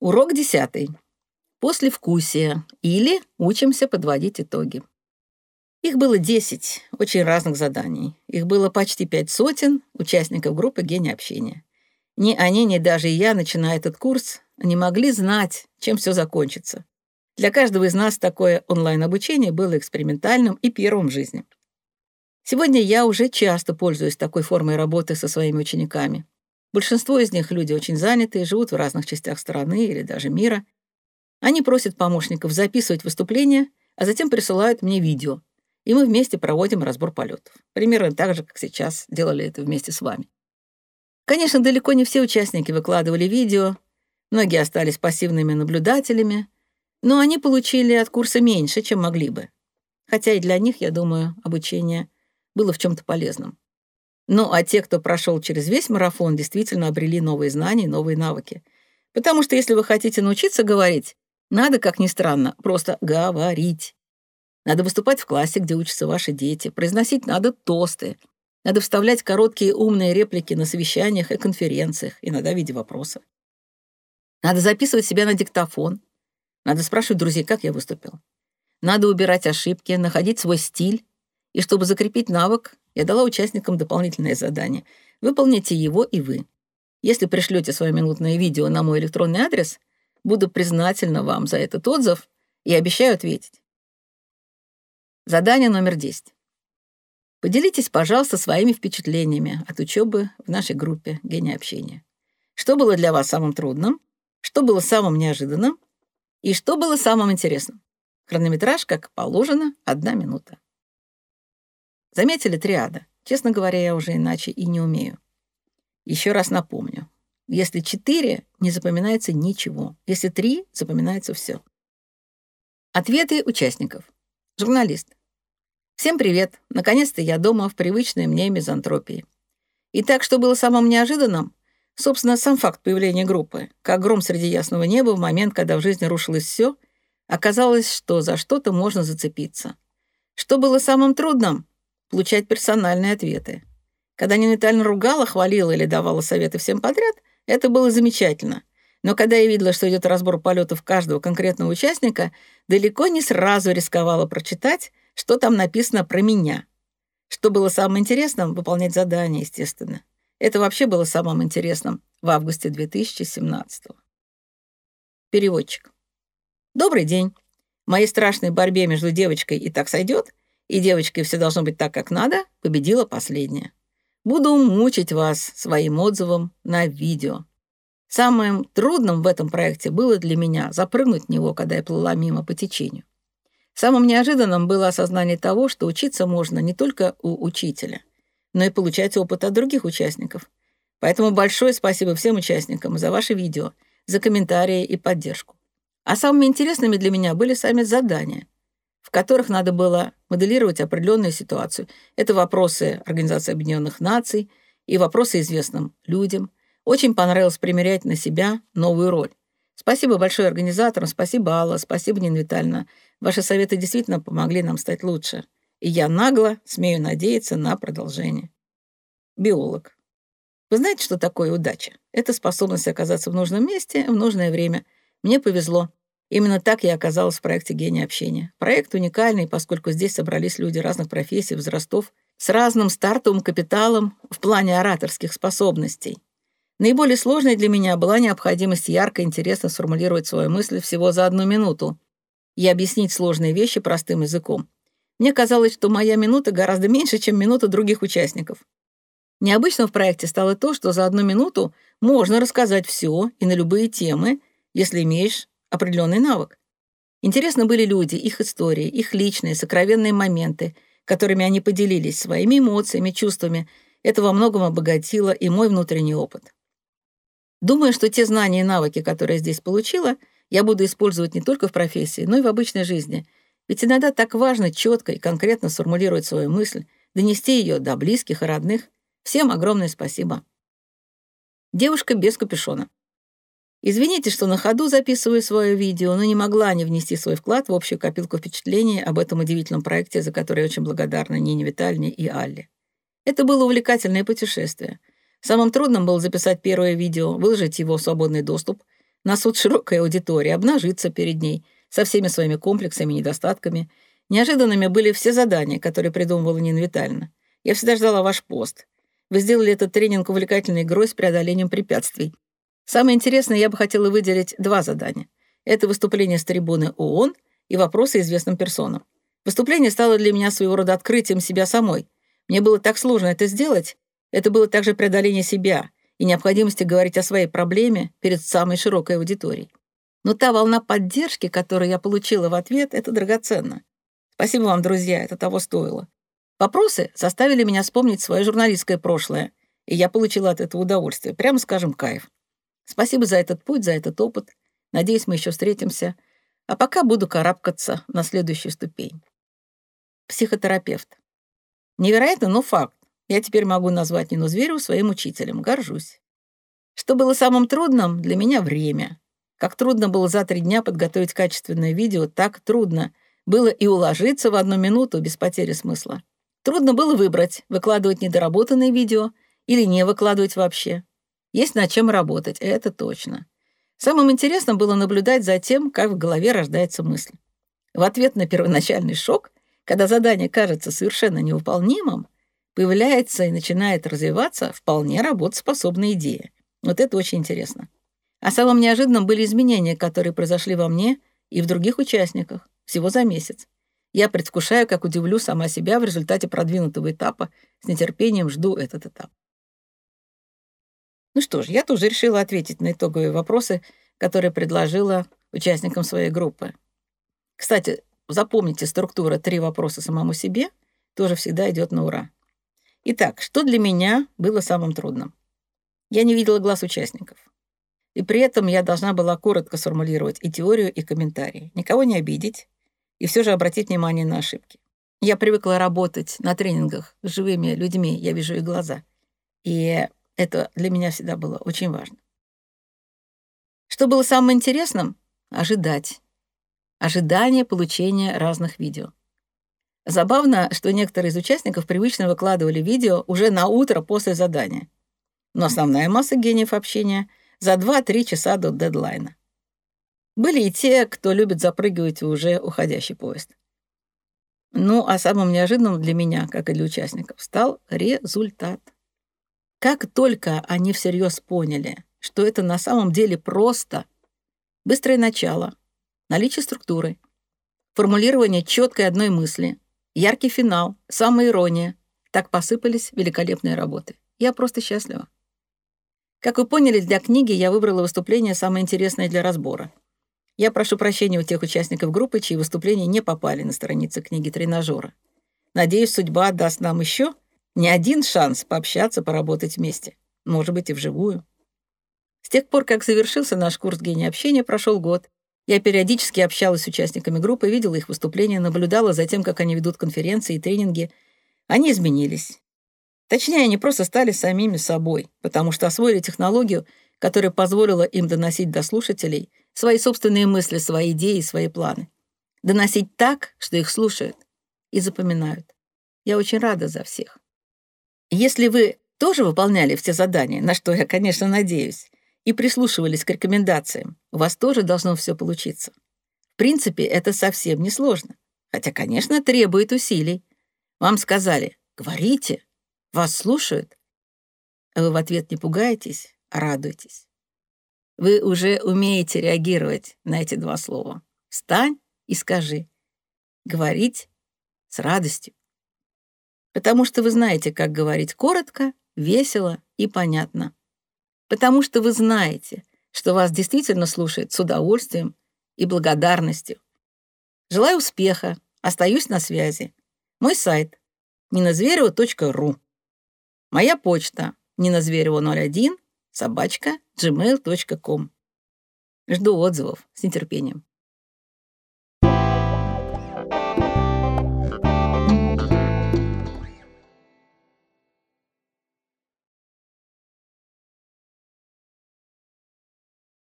Урок десятый. Послевкусие или учимся подводить итоги. Их было 10 очень разных заданий. Их было почти пять сотен участников группы «Гений общения». Ни они, ни даже я, начиная этот курс, не могли знать, чем все закончится. Для каждого из нас такое онлайн-обучение было экспериментальным и первым в жизни. Сегодня я уже часто пользуюсь такой формой работы со своими учениками. Большинство из них люди очень занятые, живут в разных частях страны или даже мира. Они просят помощников записывать выступления, а затем присылают мне видео, и мы вместе проводим разбор полетов. Примерно так же, как сейчас делали это вместе с вами. Конечно, далеко не все участники выкладывали видео, многие остались пассивными наблюдателями, но они получили от курса меньше, чем могли бы. Хотя и для них, я думаю, обучение было в чем то полезным. Ну, а те, кто прошел через весь марафон, действительно обрели новые знания, новые навыки. Потому что если вы хотите научиться говорить, надо, как ни странно, просто говорить. Надо выступать в классе, где учатся ваши дети, произносить надо тосты, надо вставлять короткие умные реплики на совещаниях и конференциях, иногда в виде вопроса. Надо записывать себя на диктофон. Надо спрашивать друзей, как я выступил. Надо убирать ошибки, находить свой стиль. И чтобы закрепить навык, я дала участникам дополнительное задание. Выполните его и вы. Если пришлете свое минутное видео на мой электронный адрес, буду признательна вам за этот отзыв и обещаю ответить. Задание номер 10. Поделитесь, пожалуйста, своими впечатлениями от учебы в нашей группе «Гений общения». Что было для вас самым трудным? Что было самым неожиданным? И что было самым интересным? Хронометраж, как положено, одна минута. Заметили триада? Честно говоря, я уже иначе и не умею. Еще раз напомню. Если четыре, не запоминается ничего. Если три, запоминается все. Ответы участников. Журналист. Всем привет. Наконец-то я дома в привычной мне мизантропии. Итак, что было самым неожиданным? Собственно, сам факт появления группы. Как гром среди ясного неба в момент, когда в жизни рушилось все, оказалось, что за что-то можно зацепиться. Что было самым трудным? Получать персональные ответы. Когда не нетально ругала, хвалила или давала советы всем подряд, это было замечательно. Но когда я видела, что идет разбор полетов каждого конкретного участника, далеко не сразу рисковала прочитать, что там написано про меня. Что было самым интересным — выполнять задания, естественно. Это вообще было самым интересным в августе 2017 -го. Переводчик. Добрый день. В моей страшной борьбе между девочкой и так сойдет и девочки все должно быть так, как надо, победила последняя. Буду мучить вас своим отзывом на видео. Самым трудным в этом проекте было для меня запрыгнуть в него, когда я плыла мимо по течению. Самым неожиданным было осознание того, что учиться можно не только у учителя, но и получать опыт от других участников. Поэтому большое спасибо всем участникам за ваши видео, за комментарии и поддержку. А самыми интересными для меня были сами задания — в которых надо было моделировать определенную ситуацию. Это вопросы Организации Объединенных Наций и вопросы известным людям. Очень понравилось примерять на себя новую роль. Спасибо большое организаторам, спасибо, Алла, спасибо, Нина Витальевна. Ваши советы действительно помогли нам стать лучше. И я нагло смею надеяться на продолжение. Биолог. Вы знаете, что такое удача? Это способность оказаться в нужном месте в нужное время. Мне повезло. Именно так я оказалась в проекте «Гений общения». Проект уникальный, поскольку здесь собрались люди разных профессий, возрастов, с разным стартовым капиталом в плане ораторских способностей. Наиболее сложной для меня была необходимость ярко и интересно сформулировать свою мысль всего за одну минуту и объяснить сложные вещи простым языком. Мне казалось, что моя минута гораздо меньше, чем минута других участников. Необычным в проекте стало то, что за одну минуту можно рассказать все и на любые темы, если имеешь определенный навык. Интересны были люди, их истории, их личные, сокровенные моменты, которыми они поделились своими эмоциями, чувствами. Это во многом обогатило и мой внутренний опыт. Думаю, что те знания и навыки, которые я здесь получила, я буду использовать не только в профессии, но и в обычной жизни. Ведь иногда так важно четко и конкретно сформулировать свою мысль, донести ее до близких и родных. Всем огромное спасибо. Девушка без капюшона. Извините, что на ходу записываю свое видео, но не могла не внести свой вклад в общую копилку впечатлений об этом удивительном проекте, за который я очень благодарна Нине Витальевне и Алле. Это было увлекательное путешествие. Самым трудным было записать первое видео, выложить его в свободный доступ, на суд широкой аудитории, обнажиться перед ней со всеми своими комплексами и недостатками. Неожиданными были все задания, которые придумывала Нина Витальевна. Я всегда ждала ваш пост. Вы сделали этот тренинг увлекательной игрой с преодолением препятствий. Самое интересное, я бы хотела выделить два задания. Это выступление с трибуны ООН и вопросы известным персонам. Выступление стало для меня своего рода открытием себя самой. Мне было так сложно это сделать. Это было также преодоление себя и необходимости говорить о своей проблеме перед самой широкой аудиторией. Но та волна поддержки, которую я получила в ответ, это драгоценно. Спасибо вам, друзья, это того стоило. Вопросы заставили меня вспомнить свое журналистское прошлое, и я получила от этого удовольствие, прямо скажем, кайф. Спасибо за этот путь, за этот опыт. Надеюсь, мы еще встретимся. А пока буду карабкаться на следующую ступень. Психотерапевт. Невероятно, но факт. Я теперь могу назвать Нину Звереву своим учителем. Горжусь. Что было самым трудным? Для меня время. Как трудно было за три дня подготовить качественное видео, так трудно было и уложиться в одну минуту без потери смысла. Трудно было выбрать, выкладывать недоработанное видео или не выкладывать вообще. Есть над чем работать, это точно. Самым интересным было наблюдать за тем, как в голове рождается мысль. В ответ на первоначальный шок, когда задание кажется совершенно невыполнимым, появляется и начинает развиваться вполне работоспособная идея. Вот это очень интересно. А самым неожиданным были изменения, которые произошли во мне и в других участниках всего за месяц. Я предвкушаю, как удивлю сама себя в результате продвинутого этапа, с нетерпением жду этот этап. Ну что ж, я тоже решила ответить на итоговые вопросы, которые предложила участникам своей группы. Кстати, запомните, структура «три вопроса самому себе» тоже всегда идет на ура. Итак, что для меня было самым трудным? Я не видела глаз участников. И при этом я должна была коротко сформулировать и теорию, и комментарии. Никого не обидеть и все же обратить внимание на ошибки. Я привыкла работать на тренингах с живыми людьми, я вижу их глаза. И это для меня всегда было очень важно. Что было самым интересным? Ожидать. Ожидание получения разных видео. Забавно, что некоторые из участников привычно выкладывали видео уже на утро после задания. Но основная масса гениев общения за 2-3 часа до дедлайна. Были и те, кто любит запрыгивать в уже уходящий поезд. Ну, а самым неожиданным для меня, как и для участников, стал результат. Как только они всерьез поняли, что это на самом деле просто быстрое начало, наличие структуры, формулирование четкой одной мысли, яркий финал, самоирония, так посыпались великолепные работы. Я просто счастлива. Как вы поняли, для книги я выбрала выступление самое интересное для разбора. Я прошу прощения у тех участников группы, чьи выступления не попали на страницы книги тренажера. Надеюсь, судьба даст нам еще не один шанс пообщаться, поработать вместе. Может быть, и вживую. С тех пор, как завершился наш курс гения общения, прошел год. Я периодически общалась с участниками группы, видела их выступления, наблюдала за тем, как они ведут конференции и тренинги. Они изменились. Точнее, они просто стали самими собой, потому что освоили технологию, которая позволила им доносить до слушателей свои собственные мысли, свои идеи, свои планы. Доносить так, что их слушают и запоминают. Я очень рада за всех. Если вы тоже выполняли все задания, на что я, конечно, надеюсь, и прислушивались к рекомендациям, у вас тоже должно все получиться. В принципе, это совсем не сложно. Хотя, конечно, требует усилий. Вам сказали «говорите», вас слушают, а вы в ответ не пугаетесь, а радуетесь. Вы уже умеете реагировать на эти два слова. Встань и скажи. Говорить с радостью потому что вы знаете, как говорить коротко, весело и понятно. Потому что вы знаете, что вас действительно слушает с удовольствием и благодарностью. Желаю успеха, остаюсь на связи. Мой сайт ninazvereва.ru Моя почта ninazvereва01 собачка gmail.com Жду отзывов с нетерпением.